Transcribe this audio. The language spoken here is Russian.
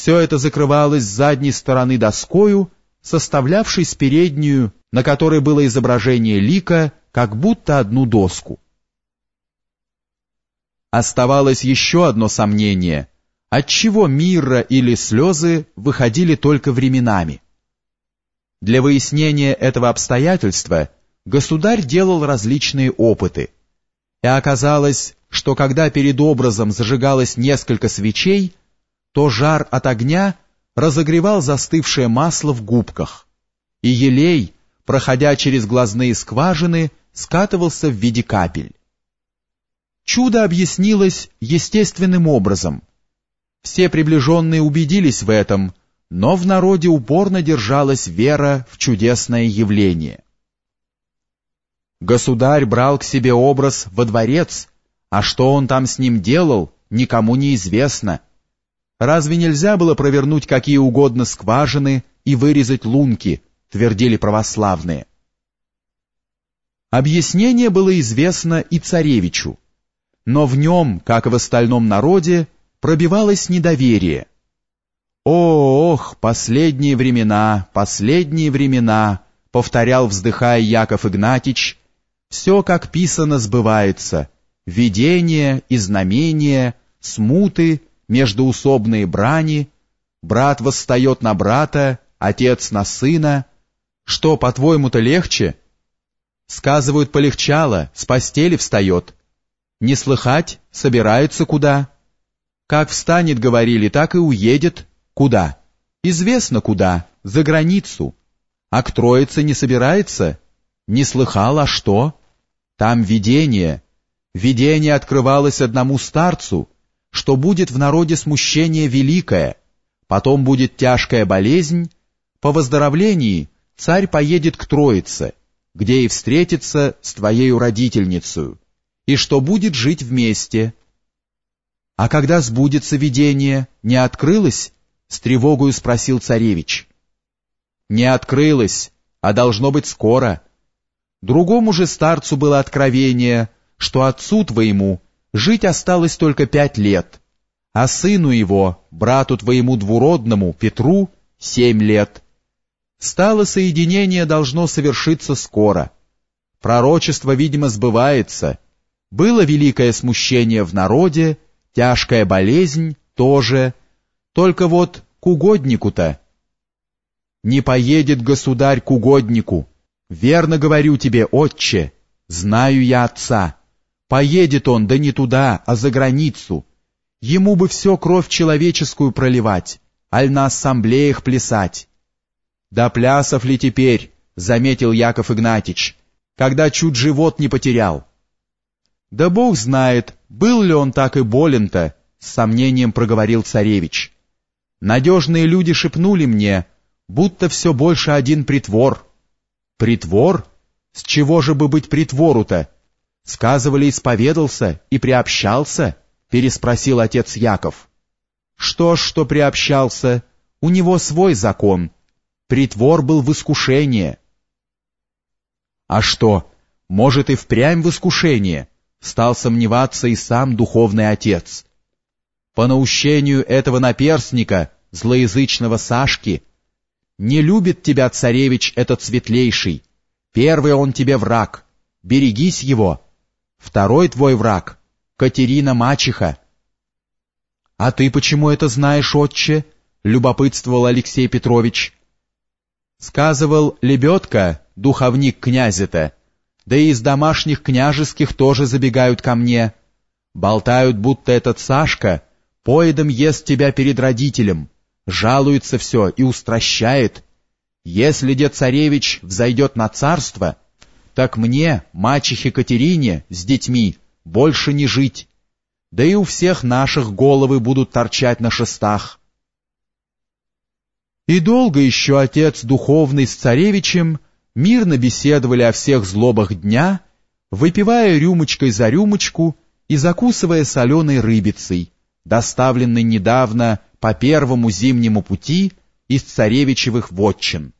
Все это закрывалось с задней стороны доскою, составлявшей с переднюю, на которой было изображение лика, как будто одну доску. Оставалось еще одно сомнение, отчего мира или слезы выходили только временами. Для выяснения этого обстоятельства государь делал различные опыты, и оказалось, что когда перед образом зажигалось несколько свечей, то жар от огня разогревал застывшее масло в губках, и елей, проходя через глазные скважины, скатывался в виде капель. Чудо объяснилось естественным образом. Все приближенные убедились в этом, но в народе упорно держалась вера в чудесное явление. Государь брал к себе образ во дворец, а что он там с ним делал, никому не известно. Разве нельзя было провернуть какие угодно скважины и вырезать лунки, твердили православные. Объяснение было известно и царевичу, но в нем, как и в остальном народе, пробивалось недоверие. «О, ох, последние времена, последние времена», — повторял, вздыхая Яков Игнатьич, «все, как писано, сбывается, видение и знамения, смуты, междуусобные брани, брат восстает на брата, отец на сына. Что, по-твоему-то легче? Сказывают, полегчало, с постели встает. Не слыхать, собирается куда? Как встанет, говорили, так и уедет. Куда? Известно куда, за границу. А к Троице не собирается? Не слыхал, а что? Там видение, Видение открывалось одному старцу, что будет в народе смущение великое, потом будет тяжкая болезнь, по выздоровлении царь поедет к Троице, где и встретится с твоею родительницей, и что будет жить вместе. А когда сбудется видение, не открылось? С тревогою спросил царевич. Не открылось, а должно быть скоро. Другому же старцу было откровение — что отцу твоему жить осталось только пять лет, а сыну его, брату твоему двуродному, Петру, семь лет. Стало соединение должно совершиться скоро. Пророчество, видимо, сбывается. Было великое смущение в народе, тяжкая болезнь тоже. Только вот к угоднику-то. Не поедет государь к угоднику. Верно говорю тебе, отче, знаю я отца. Поедет он, да не туда, а за границу. Ему бы все кровь человеческую проливать, аль на ассамблеях плясать. Да плясов ли теперь, заметил Яков Игнатьич, когда чуть живот не потерял. Да бог знает, был ли он так и болен-то, с сомнением проговорил царевич. Надежные люди шепнули мне, будто все больше один притвор. Притвор? С чего же бы быть притвору-то? Сказывали, исповедался и приобщался? Переспросил отец Яков. Что ж, что приобщался? У него свой закон. Притвор был в искушение. А что, может и впрямь в искушение? Стал сомневаться и сам духовный отец. По наущению этого наперстника, злоязычного Сашки, не любит тебя царевич этот светлейший. Первый он тебе враг. Берегись его. Второй твой враг — Катерина Мачеха. — А ты почему это знаешь, отче? — любопытствовал Алексей Петрович. Сказывал Лебедка, духовник князя-то, да и из домашних княжеских тоже забегают ко мне. Болтают, будто этот Сашка поедом ест тебя перед родителем, жалуется все и устращает. Если дед царевич взойдет на царство — так мне, мачехе Катерине, с детьми, больше не жить. Да и у всех наших головы будут торчать на шестах. И долго еще отец духовный с царевичем мирно беседовали о всех злобах дня, выпивая рюмочкой за рюмочку и закусывая соленой рыбицей, доставленной недавно по первому зимнему пути из царевичевых вотчин.